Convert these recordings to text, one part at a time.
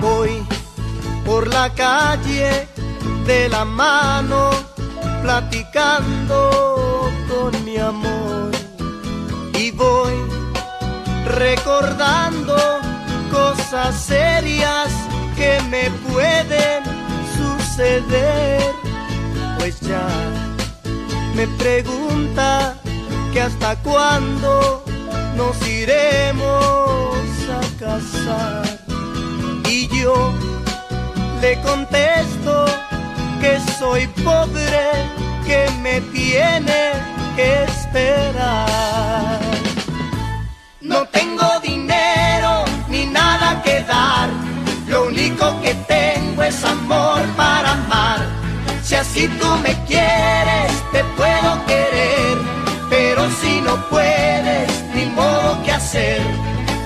Voy por la calle de la mano platicando con mi amor. Y voy recordando cosas pues ya me pregunta que hasta cuándo nos iremos a casar y yo le contesto que soy pobre, que me tiene que esperar. No tengo dinero Si así tú me quieres, te puedo querer, pero si no puedes, ni modo que hacer.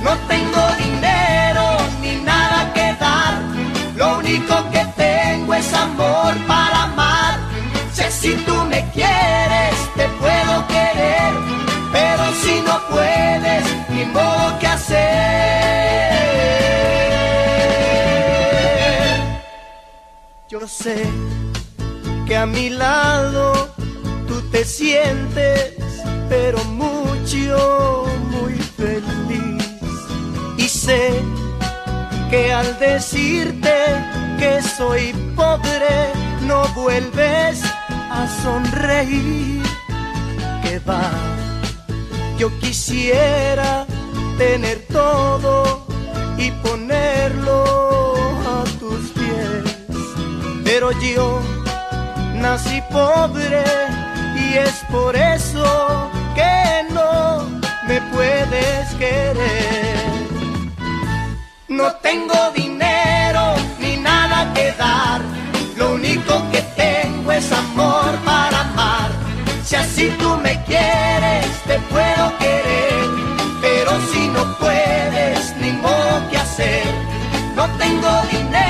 No tengo dinero ni nada que dar, lo único que tengo es amor para amar. Si así tú me quieres, te puedo querer, pero si no puedes, ni modo que hacer. Yo sé que a mi lado tú te sientes, pero mucho, muy feliz. Y sé que al decirte que soy pobre, no vuelves a sonreír. Que va, yo quisiera tener todo y ponerlo a tus pies, pero yo nací pobre y es por eso que no me puedes querer. No tengo dinero ni nada que dar, lo único que tengo es amor para amar. Si así tú me quieres, te puedo querer, pero si no puedes, ni modo que hacer. No tengo dinero